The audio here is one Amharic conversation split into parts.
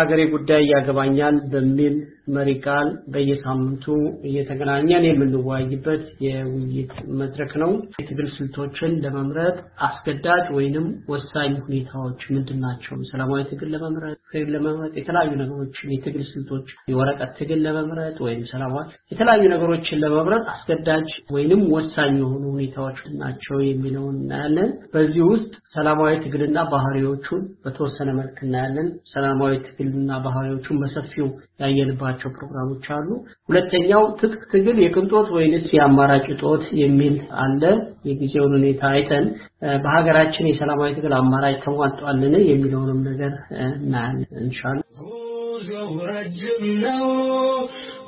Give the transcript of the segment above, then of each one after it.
የሀገሬ ጉዳይ ያገባኛል በሚል መሪ ቃል በየሳምንቱ እየተገናኘን የምንወያይበት የውይይት መድረክ ነው። የትግል ስልቶችን ለመምረጥ አስገዳጅ ወይንም ወሳኝ ሁኔታዎች ምንድን ናቸው? ሰላማዊ ትግል ለመምረጥ ለመምረጥ የተለያዩ ነገሮችን የትግል ስልቶች የወረቀት ትግል ለመምረጥ ወይም ሰላማዊ የተለያዩ ነገሮችን ለመምረጥ አስገዳጅ ወይንም ወሳኝ የሆኑ ሁኔታዎች ናቸው የሚለውን እናያለን። በዚህ ውስጥ ሰላማዊ ትግልና ባህሪዎቹን በተወሰነ መልክ እናያለን። ሰላማዊ ትግልና ባህሪዎቹን በሰፊው ያየንባቸው ፕሮግራሞች አሉ። ሁለተኛው ትጥቅ ትግል የቅንጦት ወይንስ የአማራጭ እጦት የሚል አለ። የጊዜውን ሁኔታ አይተን በሀገራችን የሰላማዊ ትግል አማራጭ ተሟጧልን የሚለውንም ነገር እናያለን ኢንሻአላህ። ጉዞው ረጅም ነው፣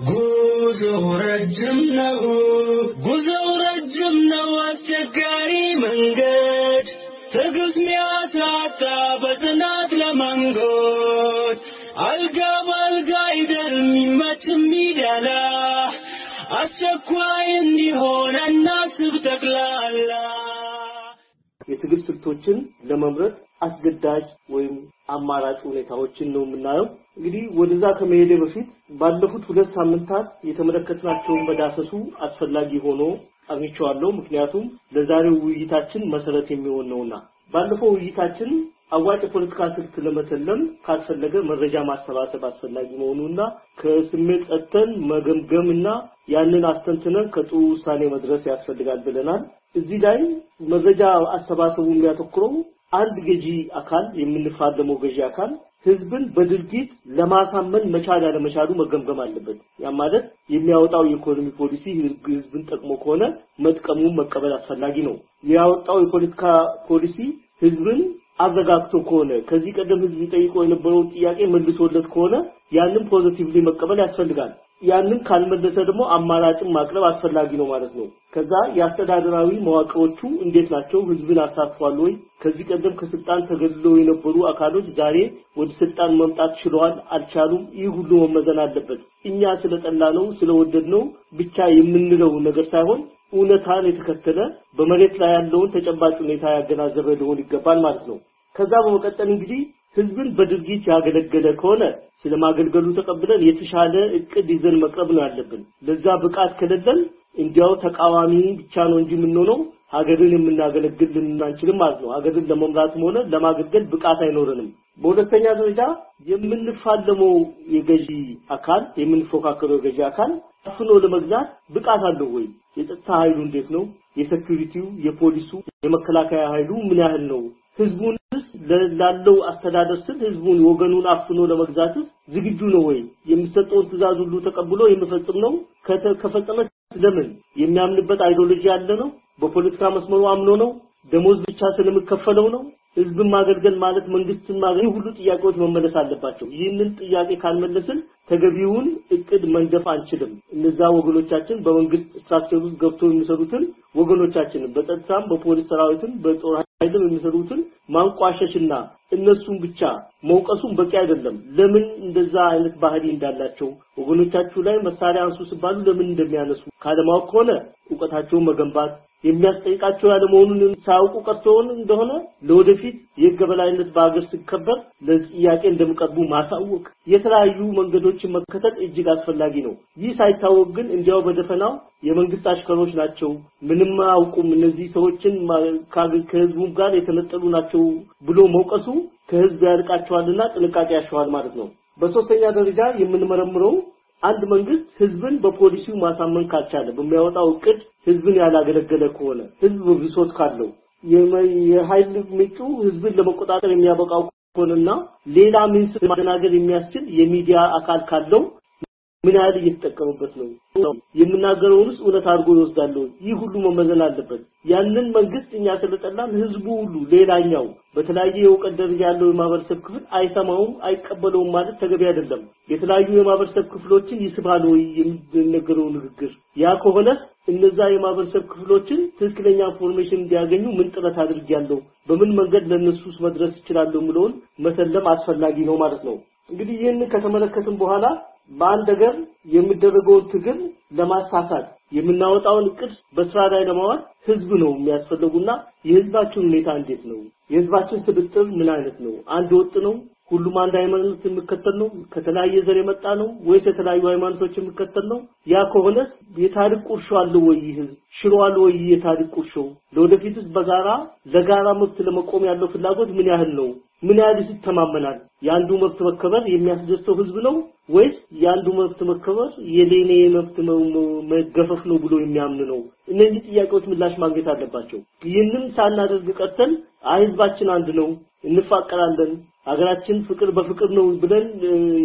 ጉዞው ረጅም ነው፣ ጉዞው ረጅም ነው፣ አስቸጋሪ መንገድ ትዕግስት ሚያሳጣ በጽናት ለመንጎድ አልጋ በአልጋ አይደል የሚመች የሚደላ አስቸኳይ እንዲሆን እናስብ ጠቅላላ የትግል ስልቶችን ለመምረጥ አስገዳጅ ወይም አማራጭ ሁኔታዎችን ነው የምናየው። እንግዲህ ወደዛ ከመሄዴ በፊት ባለፉት ሁለት ሳምንታት የተመለከትናቸውን በዳሰሱ አስፈላጊ ሆኖ አግኝቼዋለሁ። ምክንያቱም ለዛሬው ውይይታችን መሰረት የሚሆን ነውና ባለፈው ውይይታችን አዋጭ የፖለቲካ ስልት ለመተለም ካስፈለገ መረጃ ማሰባሰብ አስፈላጊ መሆኑና ከስሜት ጸጥተን መገምገምና ያንን አስተንትነን ከጥሩ ውሳኔ መድረስ ያስፈልጋል ብለናል። እዚህ ላይ መረጃ አሰባሰቡ የሚያተኩረው አንድ ገዢ አካል የምንፋለመው ገዢ አካል ህዝብን በድርጊት ለማሳመን መቻል ያለመቻሉ መገምገም አለበት። ያ ማለት የሚያወጣው የኢኮኖሚ ፖሊሲ ህዝብን ጠቅሞ ከሆነ መጥቀሙን መቀበል አስፈላጊ ነው። ያወጣው የፖለቲካ ፖሊሲ ህዝብን አዘጋግቶ ከሆነ ከዚህ ቀደም ህዝብ ጠይቆ የነበረውን ጥያቄ መልሶለት ከሆነ ያንን ፖዚቲቭሊ መቀበል ያስፈልጋል። ያንን ካልመለሰ ደግሞ አማራጭን ማቅረብ አስፈላጊ ነው ማለት ነው። ከዛ የአስተዳደራዊ መዋቅሮቹ እንዴት ናቸው? ህዝብን አሳትፏል ወይ? ከዚህ ቀደም ከስልጣን ተገልለው የነበሩ አካሎች ዛሬ ወደ ስልጣን መምጣት ችለዋል አልቻሉም? ይህ ሁሉ መመዘን አለበት። እኛ ስለጠላ ነው ስለወደድ ነው ብቻ የምንለው ነገር ሳይሆን እውነታን የተከተለ በመሬት ላይ ያለውን ተጨባጭ ሁኔታ ያገናዘበ ሊሆን ይገባል ማለት ነው። ከዛ በመቀጠል እንግዲህ ህዝብን በድርጊት ያገለገለ ከሆነ ስለማገልገሉ ተቀብለን የተሻለ እቅድ ይዘን መቅረብ ነው ያለብን። ለዛ ብቃት ከሌለን እንዲያው ተቃዋሚ ብቻ ነው እንጂ የምንሆነው ሀገርን የምናገለግል ልንሆን አንችልም ማለት ነው። ሀገርን ለመምራትም ሆነ ለማገልገል ብቃት አይኖረንም። በሁለተኛ ደረጃ የምንፋለመው የገዢ አካል የምንፎካከረው የገዢ አካል አፍኖ ለመግዛት ብቃት አለው ወይ? የጸጥታ ኃይሉ እንዴት ነው? የ security ው፣ የፖሊሱ፣ የመከላከያ ኃይሉ ምን ያህል ነው? ህዝቡን ላለው አስተዳደር ስል ህዝቡን ወገኑን አፍኖ ለመግዛት ዝግጁ ነው ወይ? የሚሰጠውን ትእዛዝ ሁሉ ተቀብሎ የሚፈጽም ነው? ከፈጸመ ለምን? የሚያምንበት ideology ያለ ነው? በፖለቲካ መስመሩ አምኖ ነው? ደሞዝ ብቻ ስለሚከፈለው ነው? ህዝብን ማገልገል ማለት መንግስትን ማገልገል ሁሉ ጥያቄዎች መመለስ አለባቸው። ይህንን ጥያቄ ካልመለስን ተገቢውን እቅድ መንደፍ አንችልም። እነዛ ወገኖቻችን በመንግስት structure ውስጥ ገብቶ የሚሰሩትን ወገኖቻችንን በጸጥታም በፖሊስ ሰራዊትም በጦር ኃይልም የሚሰሩትን ማንቋሸሽና እነሱን ብቻ መውቀሱን በቂ አይደለም። ለምን እንደዛ አይነት ባህሪ እንዳላቸው ወገኖቻችሁ ላይ መሳሪያ አንሱ ሲባሉ ለምን እንደሚያነሱ ካለማወቅ ከሆነ እውቀታቸውን መገንባት የሚያስጠይቃቸው ያለ መሆኑን ሳያውቁ ቀርተውን እንደሆነ ለወደፊት የህግ የበላይነት በሀገር ሲከበር ለጥያቄ እንደሚቀርቡ ማሳወቅ፣ የተለያዩ መንገዶችን መከተል እጅግ አስፈላጊ ነው። ይህ ሳይታወቅ ግን እንዲያው በደፈናው የመንግስት አሽከሮች ናቸው፣ ምንም አያውቁም፣ እነዚህ ሰዎችን ከህዝቡ ጋር የተነጠሉ ናቸው ብሎ መውቀሱ ከህዝብ ያርቃቸዋልና ጥንቃቄ ያሸዋል ማለት ነው። በሶስተኛ ደረጃ የምንመረምረው አንድ መንግስት ህዝብን በፖሊሲው ማሳመን ካልቻለ በሚያወጣው እቅድ ህዝብን ያላገለገለ ከሆነ ህዝብ ብሶት ካለው የኃይል ምንጩ ህዝብን ለመቆጣጠር የሚያበቃው ከሆነና ሌላ ምንስ ማደናገር የሚያስችል የሚዲያ አካል ካለው ምን ያህል እየተጠቀሙበት ነው? የምናገረውንስ እውነት አድርጎ ይወስዳል? ይህ ሁሉ መመዘን አለበት። ያንን መንግስት እኛ ስለጠላን ህዝቡ ሁሉ ሌላኛው በተለያየ የእውቀት ደረጃ ያለው የማህበረሰብ ክፍል አይሰማውም፣ አይቀበለውም ማለት ተገቢ አይደለም። የተለያዩ የማህበረሰብ ክፍሎችን ይስባል ወይ የሚነገረው ንግግር? ያ ከሆነ እነዛ የማህበረሰብ ክፍሎችን ትክክለኛ information እንዲያገኙ ምን ጥረት አድርጌያለሁ፣ በምን መንገድ ለነሱስ መድረስ እችላለሁ የሚለውን መሰለም አስፈላጊ ነው ማለት ነው። እንግዲህ ይህንን ከተመለከትን በኋላ በአንድ ሀገር የሚደረገውን ትግል ለማሳካት የምናወጣውን እቅድ በስራ ላይ ለማዋል ህዝብ ነው የሚያስፈልገንና የህዝባችን ሁኔታ እንዴት ነው? የህዝባችን ስብጥር ምን አይነት ነው? አንድ ወጥ ነው? ሁሉም አንድ ሃይማኖት የሚከተል ነው? ከተለያየ ዘር የመጣ ነው ወይስ የተለያዩ ሃይማኖቶች የሚከተል ነው? ያ ከሆነስ የታሪክ ቁርሾ አለው ወይ? ህዝብ ሽሯል ወይ? የታሪክ ቁርሾ ለወደፊትስ በጋራ ለጋራ መብት ለመቆም ያለው ፍላጎት ምን ያህል ነው? ምን ያህል ይተማመናል? የአንዱ መብት መከበር የሚያስደስተው ህዝብ ነው ወይስ የአንዱ መብት መከበር የሌኔ መብት መገፈፍ ነው ብሎ የሚያምን ነው? እነዚህ ጥያቄዎች ምላሽ ማግኘት አለባቸው። ይህንን ሳናደርግ ቀጥተን ህዝባችን አንድ ነው፣ እንፋቀራለን፣ ሀገራችን ፍቅር በፍቅር ነው ብለን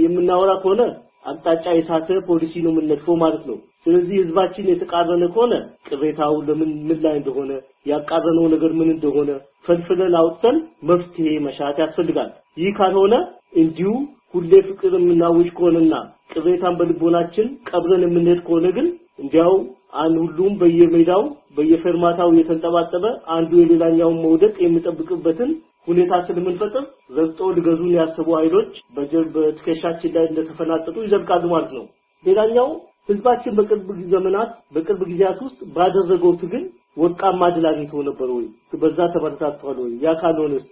የምናወራ ከሆነ አቅጣጫ የሳተ ፖሊሲ ነው የምንነድፈው ማለት ነው። ስለዚህ ህዝባችን የተቃረነ ከሆነ ቅሬታው ለምን ምን ላይ እንደሆነ ያቃረነው ነገር ምን እንደሆነ ፈልፍለን አውጥተን መፍትሄ መሻት ያስፈልጋል። ይህ ካልሆነ እንዲሁ ሁሌ ፍቅር የምናውጅ ከሆነና ቅሬታን በልቦናችን ቀብረን የምንሄድ ከሆነ ግን እንዲያው አንድ ሁሉም በየሜዳው በየፌርማታው እየተንጠባጠበ አንዱ የሌላኛውን መውደቅ የሚጠብቅበትን ሁኔታ ስለምንፈጥር ረግጦ ሊገዙን ያሰቡ ኃይሎች በትከሻችን ላይ እንደተፈናጠጡ ይዘልቃሉ ማለት ነው። ሌላኛው ህዝባችን በቅርብ ዘመናት በቅርብ ጊዜያት ውስጥ ባደረገው ትግል ወርቃማ ድል አግኝቶ ነበር ወይ? በዛ ተበረታቷል ወይ? ያ ካልሆነስ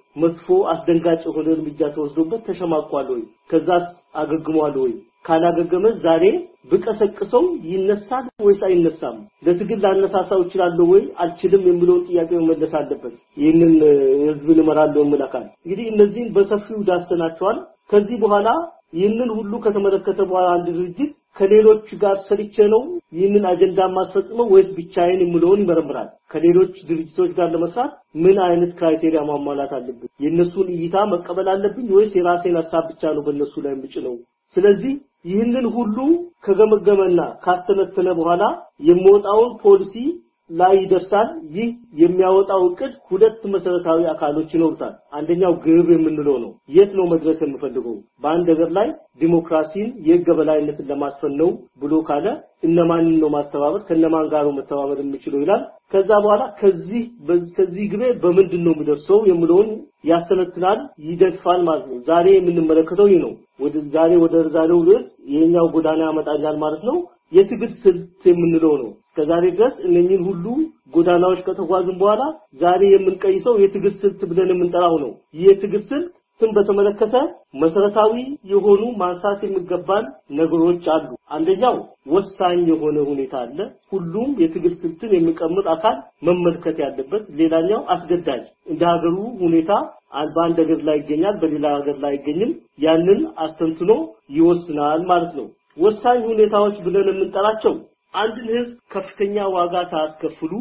አስደንጋጭ የሆነ እርምጃ ተወስዶበት ተሸማቋል ወይ? ከዛስ አገግሟል ወይ? ካላገገመ ዛሬ ብቀሰቅሰው ይነሳል ወይስ አይነሳም? ለትግል ላነሳሳው እችላለሁ ወይ አልችልም የሚለውን ጥያቄ መመለስ አለበት። ይህንን ህዝብን እመራለሁ የሚል አካል እንግዲህ እነዚህን በሰፊው ዳሰናቸዋል። ከዚህ በኋላ ይህንን ሁሉ ከተመለከተ በኋላ አንድ ድርጅት ከሌሎች ጋር ሰርቼ ነው ይህንን አጀንዳ ማስፈጽመው ወይስ ብቻዬን የሚለውን ይመረምራል። ከሌሎች ድርጅቶች ጋር ለመስራት ምን አይነት criteria ማሟላት አለብኝ? የእነሱን እይታ መቀበል አለብኝ ወይስ የራሴን ሀሳብ ብቻ ነው በእነሱ ላይ የምጭነው? ስለዚህ ይህንን ሁሉ ከገመገመና ካስተነተነ በኋላ የሚወጣውን ፖሊሲ ላይ ይደርሳል። ይህ የሚያወጣው እቅድ ሁለት መሰረታዊ አካሎች ይኖሩታል። አንደኛው ግብ የምንለው ነው። የት ነው መድረስ የምፈልገው? በአንድ ሀገር ላይ ዲሞክራሲን የህግ የበላይነትን ለማስፈን ነው ብሎ ካለ እነማንን ነው ማስተባበር፣ ከነማን ጋር ነው መተባበር የምችለው ይላል። ከዛ በኋላ ከዚህ ከዚህ ግቤ በምንድን ነው የሚደርሰው የሚለውን ያስተነትናል፣ ይደግፋል ማለት ነው። ዛሬ የምንመለከተው ይህ ነው። ወደ ዛሬ ወደ ዛሬው ርዕስ ይሄኛው ጎዳና ያመጣኛል ማለት ነው። የትግል ስልት የምንለው ነው። እስከዛሬ ድረስ እነኚህን ሁሉ ጎዳናዎች ከተጓዝን በኋላ ዛሬ የምንቀይሰው የትግል ስልት ብለን የምንጠራው ነው። የትግል ስልት ስም በተመለከተ መሰረታዊ የሆኑ ማንሳት የሚገባን ነገሮች አሉ። አንደኛው ወሳኝ የሆነ ሁኔታ አለ። ሁሉም የትግል ስልትን የሚቀምጥ አካል መመልከት ያለበት። ሌላኛው አስገዳጅ እንደ ሀገሩ ሁኔታ በአንድ ሀገር ላይ ይገኛል፣ በሌላ ሀገር ላይ አይገኝም። ያንን አስተንትኖ ይወስናል ማለት ነው። ወሳኝ ሁኔታዎች ብለን የምንጠራቸው አንድን ህዝብ ከፍተኛ ዋጋ ሳያስከፍሉ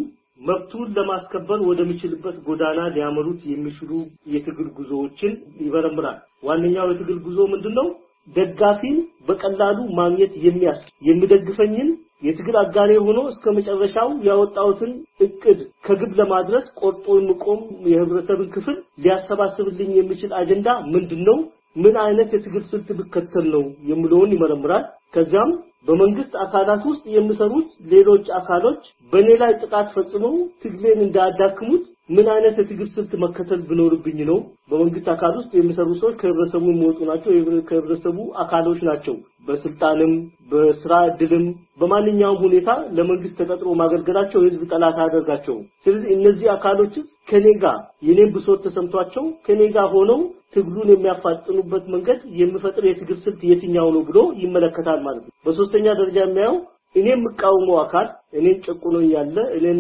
መብቱን ለማስከበር ወደሚችልበት ጎዳና ሊያመሩት የሚችሉ የትግል ጉዞዎችን ይመረምራል። ዋነኛው የትግል ጉዞ ምንድነው? ደጋፊን በቀላሉ ማግኘት የሚያስችል የሚደግፈኝን የትግል አጋሬ ሆኖ እስከ መጨረሻው ያወጣሁትን እቅድ ከግብ ለማድረስ ቆርጦ የሚቆም የህብረተሰብን ክፍል ሊያሰባስብልኝ የሚችል አጀንዳ ምንድነው? ምን አይነት የትግል ስልት ብከተል ነው የሚለውን ይመረምራል። ከዚያም በመንግስት አካላት ውስጥ የሚሰሩት ሌሎች አካሎች በእኔ ላይ ጥቃት ፈጽመው ትግሌን እንዳያዳክሙት ምን አይነት የትግል ስልት መከተል ብኖርብኝ ነው? በመንግስት አካል ውስጥ የሚሰሩ ሰዎች ከህብረተሰቡ የሚወጡ ናቸው፣ ከህብረተሰቡ አካሎች ናቸው። በስልጣንም በስራ እድልም በማንኛውም ሁኔታ ለመንግስት ተቀጥሮ ማገልገላቸው የህዝብ ጠላት አያደርጋቸውም። ስለዚህ እነዚህ አካሎች ከኔ ጋር ብሶት ተሰምቷቸው ከኔ ጋር ሆነው ትግሉን የሚያፋጥኑበት መንገድ የሚፈጥር የትግል ስልት የትኛው ነው ብሎ ይመለከታል ማለት ነው። በሶስተኛ ደረጃ የሚያየው እኔ የምቃወመው አካል እኔን ጨቁኖኝ ያለ እኔን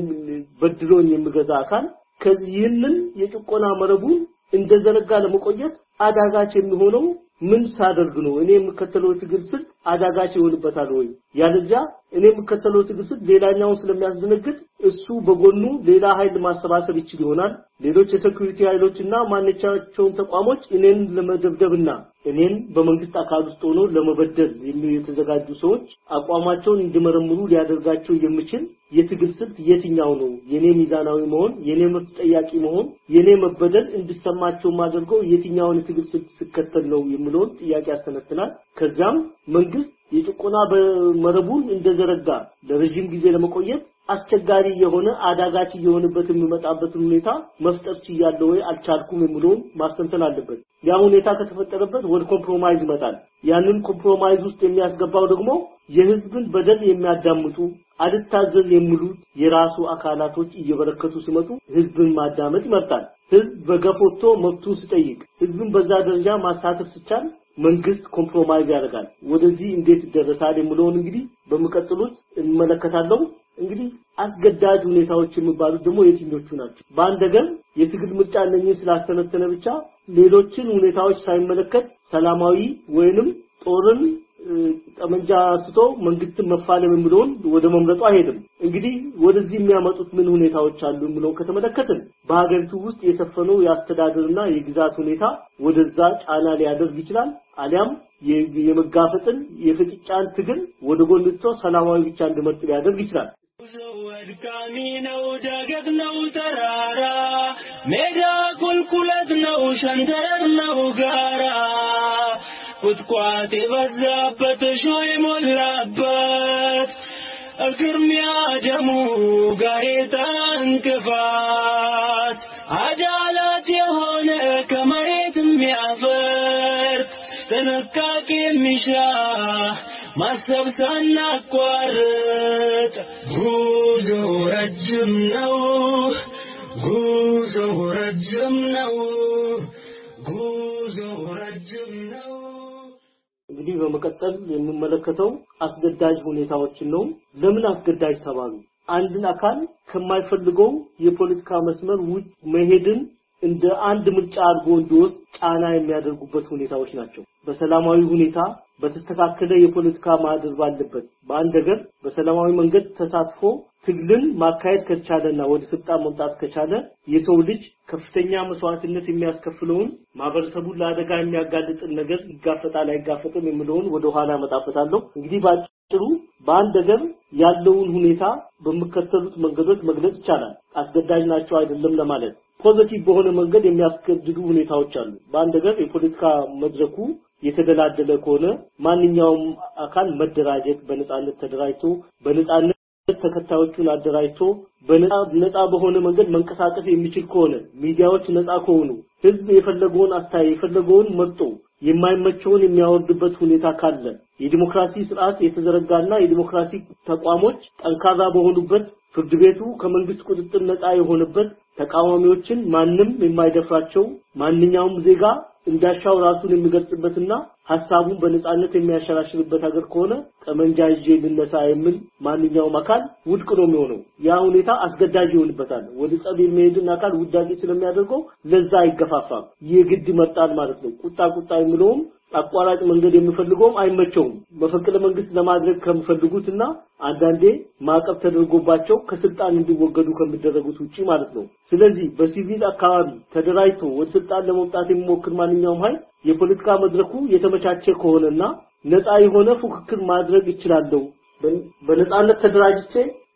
በድሎኝ የሚገዛ አካል ከዚህንን የጭቆና መረቡን እንደዘረጋ ለመቆየት አዳጋች የሚሆነው ምን ሳደርግ ነው? እኔ የምከተለው ትግል ስልት አዳጋች ይሆንበታል ወይ? ያለዚያ እኔ የምከተለው ትግል ስልት ሌላኛውን ስለሚያስደነግጥ እሱ በጎኑ ሌላ ኃይል ማሰባሰብ ይችል ይሆናል። ሌሎች የሴኩሪቲ ኃይሎችና ማንኛቸውን ተቋሞች እኔን ለመደብደብና እኔን በመንግስት አካል ውስጥ ሆኖ ለመበደል የተዘጋጁ ሰዎች አቋማቸውን እንዲመረምሩ ሊያደርጋቸው የሚችል የትግል ስልት የትኛው ነው? የኔ ሚዛናዊ መሆን፣ የኔ መብት ጠያቂ መሆን፣ የኔ መበደል እንዲሰማቸው ማድረገው የትኛውን የትግል ስልት ስከተል ነው የሚለውን ጥያቄ ያስተነትናል። ከዚያም መንግስት የጭቆና መረቡን እንደዘረጋ ለረጅም ጊዜ ለመቆየት አስቸጋሪ የሆነ አዳጋች እየሆነበት የሚመጣበትን ሁኔታ መፍጠር ችያለሁ ወይ አልቻልኩም የሚለውን ማስተንተን አለበት። ያ ሁኔታ ከተፈጠረበት ወደ compromise ይመጣል። ያንን compromise ውስጥ የሚያስገባው ደግሞ የህዝብን በደል የሚያዳምጡ አልታዘዝ የሚሉት የራሱ አካላቶች እየበረከቱ ሲመጡ ህዝብን ማዳመጥ ይመርጣል። ህዝብ በገፍ ወጥቶ መብቱን ሲጠይቅ ህዝብን በዛ ደረጃ ማሳተፍ ሲቻል መንግስት compromise ያደርጋል። ወደዚህ እንዴት ይደረሳል የሚለውን እንግዲህ በሚቀጥሉት እንመለከታለሁ። አስገዳጅ ሁኔታዎች የሚባሉት ደግሞ የትኞቹ ናቸው? በአንድ ሀገር የትግል ምርጫ እነኝህን ስላስተነተነ ብቻ ሌሎችን ሁኔታዎች ሳይመለከት ሰላማዊ ወይንም ጦርን ጠመንጃ አንስቶ መንግስትን መፋለም የሚለውን ወደ መምረጡ አይሄድም። እንግዲህ ወደዚህ የሚያመጡት ምን ሁኔታዎች አሉ የሚለውን ከተመለከትን በሀገሪቱ ውስጥ የሰፈነው የአስተዳደርና የግዛት ሁኔታ ወደዛ ጫና ሊያደርግ ይችላል። አሊያም የመጋፈጥን የፍጥጫን ትግል ወደ ጎን ትቶ ሰላማዊ ብቻ እንዲመርጥ ሊያደርግ ይችላል። ወድካሚ ነው ዳገት ነው ተራራ ሜዳ ቁልቁለት ነው ሸንተረር ነው ጋራ። ቁጥቋጥ የበዛበት እሾህ የሞላበት እግርሚያ ደሙ ጋሬጣ እንቅፋት። አዳላት የሆነ ከመሬት የሚያፈርጥ ጥንቃቄ የሚሻ ማሰብ ሳናቋርጥ ጉዞ ረጅም ነው ጉዞ ረጅም ነው ጉዞ ረጅም ነው እንግዲህ በመቀጠል የምመለከተው አስገዳጅ ሁኔታዎችን ነው። ለምን አስገዳጅ ተባሉ? አንድን አካል ከማይፈልገው የፖለቲካ መስመር ውጭ መሄድን እንደ አንድ ምርጫ አድርጎ እንዲወስድ ጫና የሚያደርጉበት ሁኔታዎች ናቸው። በሰላማዊ ሁኔታ በተስተካከለ የፖለቲካ ማህደር ባለበት በአንድ ሀገር በሰላማዊ መንገድ ተሳትፎ ትግልን ማካሄድ ከቻለና ወደ ስልጣን መምጣት ከቻለ የሰው ልጅ ከፍተኛ መስዋዕትነት የሚያስከፍለውን ማህበረሰቡን ለአደጋ የሚያጋልጥን ነገር ይጋፈጣል አይጋፈጥም የሚለውን ወደ ኋላ አመጣበታለሁ። እንግዲህ ባጭሩ በአንድ ሀገር ያለውን ሁኔታ በሚከተሉት መንገዶች መግለጽ ይቻላል። አስገዳጅ ናቸው አይደለም ለማለት positive በሆነ መንገድ የሚያስገድዱ ሁኔታዎች አሉ። በአንድ ሀገር የፖለቲካ መድረኩ የተደላደለ ከሆነ ማንኛውም አካል መደራጀት በነጻነት ተደራጅቶ በነጻነት ተከታዮቹን አደራጅቶ በነጻ በሆነ መንገድ መንቀሳቀስ የሚችል ከሆነ ሚዲያዎች ነጻ ከሆኑ ህዝብ የፈለገውን አስተያየት የፈለገውን መርጦ የማይመቸውን የሚያወርድበት ሁኔታ ካለ የዲሞክራሲ ስርዓት የተዘረጋና የዲሞክራሲ ተቋሞች ጠንካራ በሆኑበት ፍርድ ቤቱ ከመንግስት ቁጥጥር ነጻ የሆነበት ተቃዋሚዎችን ማንም የማይደፍራቸው ማንኛውም ዜጋ እንዳሻው ራሱን የሚገልጽበትና ሀሳቡን በነጻነት የሚያሸራሽርበት ሀገር ከሆነ ጠመንጃ ይዤ ልነሳ የሚል ማንኛውም አካል ውድቅ ነው የሚሆነው። ያ ሁኔታ አስገዳጅ ይሆንበታል። ወደ ጸብ የሚሄድን አካል ውዳቄ ስለሚያደርገው ለዛ አይገፋፋም። የግድ ይመርጣል ማለት ነው። ቁጣ ቁጣ የሚለውም አቋራጭ መንገድ የሚፈልገውም አይመቸውም። መፈንቅለ መንግስት ለማድረግ ከሚፈልጉትና አንዳንዴ ማዕቀብ ተደርጎባቸው ከስልጣን እንዲወገዱ ከሚደረጉት ውጪ ማለት ነው። ስለዚህ በሲቪል አካባቢ ተደራጅቶ ወደ ስልጣን ለመምጣት የሚሞክር ማንኛውም ኃይል የፖለቲካ መድረኩ የተመቻቸ ከሆነና ነፃ የሆነ ፉክክር ማድረግ ይችላለሁ፣ በነፃነት ተደራጅቼ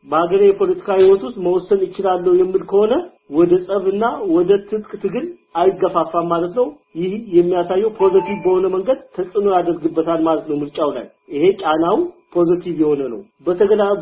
በሀገሬ የፖለቲካ ህይወት ውስጥ መወሰን ይችላለሁ የሚል ከሆነ ወደ ጸብና ወደ ትጥቅ ትግል አይገፋፋም ማለት ነው። ይህ የሚያሳየው positive በሆነ መንገድ ተጽዕኖ ያደርግበታል ማለት ነው ምርጫው ላይ። ይሄ ጫናው positive የሆነ ነው።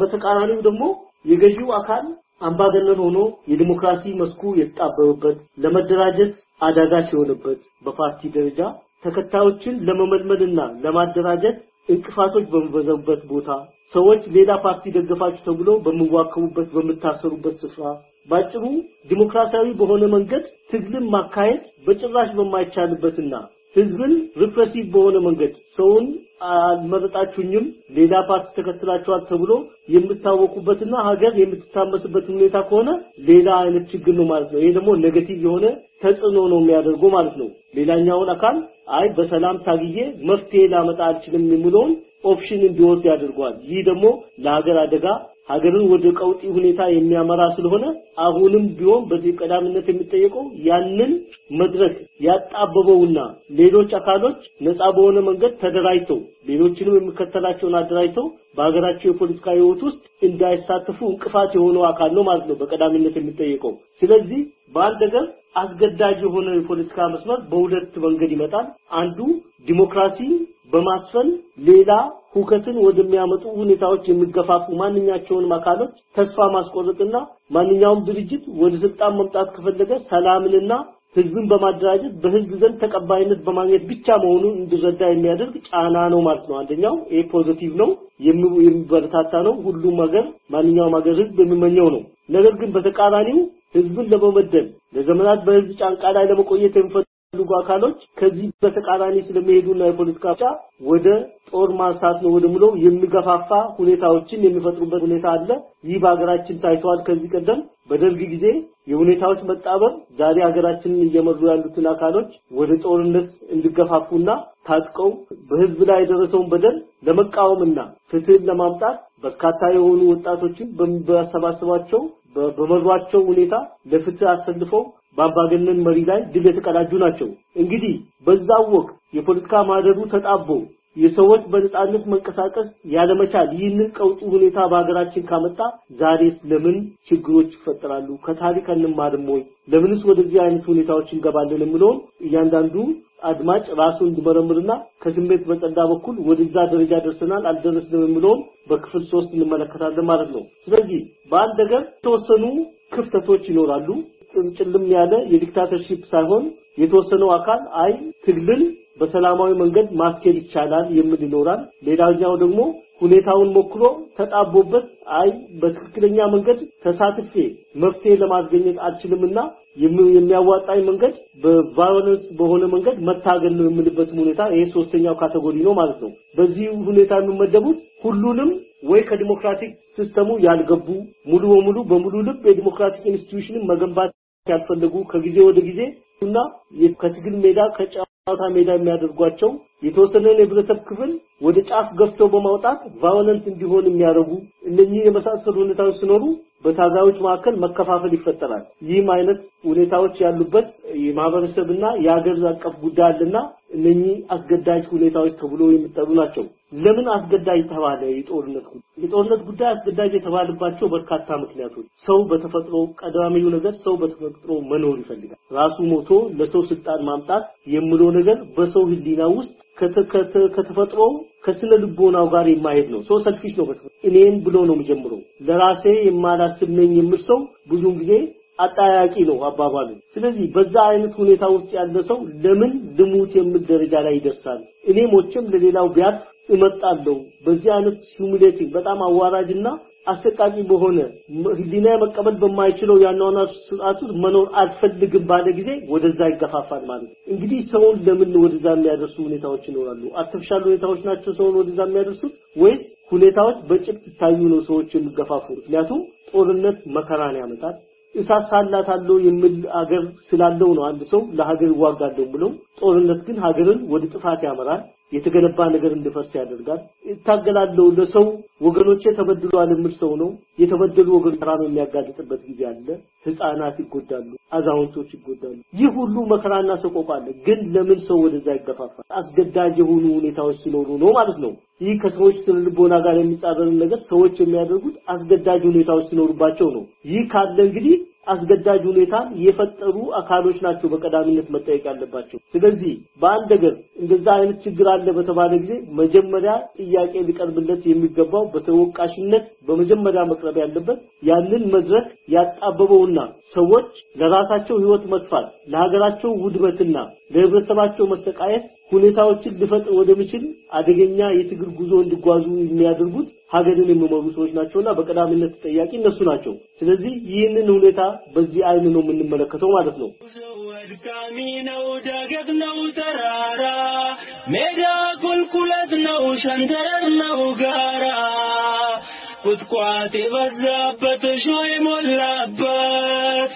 በተቃራኒው ደግሞ የገዢው አካል አምባገነን ሆኖ የዲሞክራሲ መስኩ የተጣበበበት ለመደራጀት አዳጋች የሆነበት በፓርቲ ደረጃ ተከታዮችን ለመመልመልና ለማደራጀት እንቅፋቶች በሚበዛበት ቦታ ሰዎች ሌላ ፓርቲ ደገፋችሁ ተብሎ በሚዋከቡበት በሚታሰሩበት ስፍራ ባጭሩ ዲሞክራሲያዊ በሆነ መንገድ ትግልን ማካሄድ በጭራሽ በማይቻልበትና ህዝብን repressive በሆነ መንገድ ሰውን አልመረጣችሁኝም ሌላ ፓርቲ ተከትላችኋል ተብሎ የምታወቁበትና ሀገር የምትታመስበት ሁኔታ ከሆነ ሌላ አይነት ችግር ነው ማለት ነው። ይሄ ደግሞ negative የሆነ ተጽዕኖ ነው የሚያደርገው ማለት ነው። ሌላኛውን አካል አይ በሰላም ታግዬ መፍትሄ ላመጣ አልችልም የሚለውን option እንዲወስድ ያደርገዋል። ይህ ደግሞ ለሀገር አደጋ ሀገርን ወደ ቀውጢ ሁኔታ የሚያመራ ስለሆነ አሁንም ቢሆን በዚህ ቀዳሚነት የሚጠየቀው ያንን መድረክ ያጣበበውና ሌሎች አካሎች ነፃ በሆነ መንገድ ተደራጅተው ሌሎችንም የሚከተላቸውን አደራጅተው በሀገራቸው የፖለቲካ ህይወት ውስጥ እንዳይሳተፉ እንቅፋት የሆነው አካል ነው ማለት ነው በቀዳሚነት የሚጠየቀው። ስለዚህ በአንድ ሀገር አስገዳጅ የሆነ የፖለቲካ መስመር በሁለት መንገድ ይመጣል። አንዱ ዲሞክራሲ በማስፈን ሌላ ሁከትን ወደሚያመጡ ሁኔታዎች የሚገፋፉ ማንኛቸውንም አካሎች ተስፋ ማስቆረጥና ማንኛውም ድርጅት ወደ ስልጣን መምጣት ከፈለገ ሰላምንና ህዝብን በማደራጀት በህዝብ ዘንድ ተቀባይነት በማግኘት ብቻ መሆኑን እንዲረዳ የሚያደርግ ጫና ነው ማለት ነው። አንደኛው ይሄ positive ነው፣ የሚበረታታ ነው። ሁሉም ሀገር ማንኛውም ሀገር ህዝብ የሚመኘው ነው። ነገር ግን በተቃራኒው ህዝብን ለመመደብ ለዘመናት በህዝብ ጫንቃ ላይ ለመቆየት የሚፈልጉ አካሎች ከዚህ በተቃራኒ ስለሚሄዱና የፖለቲካ ወደ ጦር ማንሳት ነው ወደ ምለው የሚገፋፋ ሁኔታዎችን የሚፈጥሩበት ሁኔታ አለ። ይህ በሀገራችን ታይተዋል። ከዚህ ቀደም በደርግ ጊዜ የሁኔታዎች መጣበብ ዛሬ ሀገራችንን እየመሩ ያሉትን አካሎች ወደ ጦርነት እንዲገፋፉና ታጥቀው በህዝብ ላይ የደረሰውን በደል ለመቃወምና ፍትህን ለማምጣት በርካታ የሆኑ ወጣቶችን በሚያሰባስቧቸው በመሯቸው ሁኔታ ለፍትህ አሰልፈው በአምባገነን መሪ ላይ ድል የተቀዳጁ ናቸው። እንግዲህ በዛው ወቅት የፖለቲካ ማህደሩ ተጣቦ የሰዎች በነጻነት መንቀሳቀስ ያለመቻል ይህንን ቀውጢ ሁኔታ በሀገራችን ካመጣ ዛሬስ ለምን ችግሮች ይፈጠራሉ? ከታሪክ እንማርም ወይ? ለምንስ ወደዚህ አይነት ሁኔታዎች እንገባለን የሚለውን እያንዳንዱ አድማጭ ራሱ እንዲመረምርና ከስሜት በጸዳ በኩል ወደዛ ደረጃ ደርሰናል አልደረስንም የሚለውን በክፍል ሶስት እንመለከታለን ማለት ነው። ስለዚህ በአንድ ነገር የተወሰኑ ክፍተቶች ይኖራሉ። ጭልም ያለ የዲክታተርሺፕ ሳይሆን የተወሰነው አካል አይ ትግልን በሰላማዊ መንገድ ማስኬድ ይቻላል የሚል ይኖራል። ሌላኛው ደግሞ ሁኔታውን ሞክሮ ተጣቦበት አይ በትክክለኛ መንገድ ተሳትፌ መፍትሄ ለማስገኘት አልችልምና የሚያዋጣኝ መንገድ በ violence በሆነ መንገድ መታገል ነው የምልበትም ሁኔታ ይሄ ሶስተኛው category ነው ማለት ነው። በዚህ ሁኔታ የሚመደቡት ሁሉንም ወይ ከ democratic system ኡ ያልገቡ ሙሉ በሙሉ በሙሉ ልብ የ democratic institution ን መገንባት ያልፈለጉ ከጊዜ ወደ ጊዜ እና ከትግል ሜዳ ከጨዋታ ሜዳ የሚያደርጓቸው የተወሰነን የህብረተሰብ ክፍል ወደ ጫፍ ገፍተው በማውጣት ቫዮለንት እንዲሆን የሚያደርጉ እነኚህ የመሳሰሉ ሁኔታዎች ሲኖሩ በታጋዮች መካከል መከፋፈል ይፈጠራል። ይህም አይነት ሁኔታዎች ያሉበት የማህበረሰብና የሀገር አቀፍ ጉዳይ አለና እነኚህ አስገዳጅ ሁኔታዎች ተብሎ የሚጠሩ ናቸው። ለምን አስገዳጅ ተባለ? የጦርነት ጉዳይ የጦርነት ጉዳይ አስገዳጅ የተባለባቸው በርካታ ምክንያቶች፣ ሰው በተፈጥሮ ቀዳሚው ነገር ሰው በተፈጥሮ መኖር ይፈልጋል። ራሱ ሞቶ ለሰው ስልጣን ማምጣት የሚለው ነገር በሰው ህሊና ውስጥ ከተፈጥሮ ከስነ ልቦናው ጋር የማይሄድ ነው። ሰው selfish ነው። እኔን ብሎ ነው የሚጀምረው። ለራሴ የማላስብ ነኝ የሚል ሰው ብዙውን ጊዜ አጠያያቂ ነው አባባሉ። ስለዚህ በዛ አይነት ሁኔታ ውስጥ ያለ ሰው ለምን ልሙት የሚል ደረጃ ላይ ይደርሳል? እኔ ሞቼም ለሌላው ቢያርፍ እመጣለሁ። በዚህ አይነት humiliating በጣም አዋራጅና አሰቃቂ በሆነ ህሊና መቀበል በማይችለው ያኗኗር ስርዓት ውስጥ መኖር አልፈልግም ባለ ጊዜ ወደዛ ይገፋፋል ማለት ነው። እንግዲህ ሰውን ለምን ወደዛ የሚያደርሱ ሁኔታዎች ይኖራሉ? artificial ሁኔታዎች ናቸው ሰውን ወደዛ የሚያደርሱት ወይስ ሁኔታዎች በጭብጥ ይታዩ ነው ሰዎች የሚገፋፉ? ምክንያቱም ጦርነት መከራን ያመጣል። እሳት ሳላታለሁ የሚል አገር ስላለው ነው አንድ ሰው ለሀገር ይዋጋለሁ ብለው። ጦርነት ግን ሀገርን ወደ ጥፋት ያመራል። የተገነባ ነገር እንዲፈርስ ያደርጋል። እታገላለሁ ለሰው ወገኖቼ ተበድሏል የሚል ሰው ነው። የተበደሉ ወገኖች ተራ ነው የሚያጋልጥበት ጊዜ አለ። ህፃናት ይጎዳሉ፣ አዛውንቶች ይጎዳሉ። ይህ ሁሉ መከራና ሰቆቃ አለ። ግን ለምን ሰው ወደዛ ይገፋፋል? አስገዳጅ የሆኑ ሁኔታዎች ሲኖሩ ነው ማለት ነው። ይህ ከሰዎች ስነ ልቦና ጋር የሚጻረርን ነገር ሰዎች የሚያደርጉት አስገዳጅ ሁኔታዎች ሲኖሩባቸው ነው። ይህ ካለ እንግዲህ አስገዳጅ ሁኔታን የፈጠሩ አካሎች ናቸው በቀዳሚነት መጠየቅ ያለባቸው። ስለዚህ በአንድ ነገር እንደዛ አይነት ችግር አለ በተባለ ጊዜ መጀመሪያ ጥያቄ ሊቀርብለት የሚገባው በተወቃሽነት በመጀመሪያ መቅረብ ያለበት ያንን መድረክ ያጣበበውና ሰዎች ለራሳቸው ህይወት መጥፋት፣ ለሀገራቸው ውድመትና ለህብረተሰባቸው መሰቃየት ሁኔታዎችን ሊፈጥር ወደሚችል አደገኛ የትግል ጉዞ እንዲጓዙ የሚያደርጉት ሀገርን የሚመሩ ሰዎች ናቸውና በቀዳሚነት ተጠያቂ እነሱ ናቸው። ስለዚህ ይህንን ሁኔታ በዚህ አይን ነው የምንመለከተው ማለት ነው። አድካሚ ነው፣ ዳገት ነው፣ ተራራ ሜዳ ቁልቁለት ነው፣ ሸንተረር ነው፣ ጋራ ቁጥቋጥ የበዛበት እሾህ የሞላበት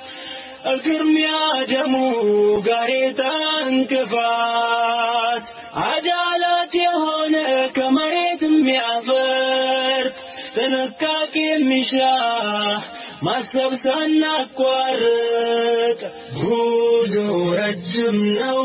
እግርሚያ ደሙ ጋሬጣ እንቅፋት አዳላት የሆነ የሚሻ ማሰብ ሳናቋርጥ ጉዞ ረጅም ነው።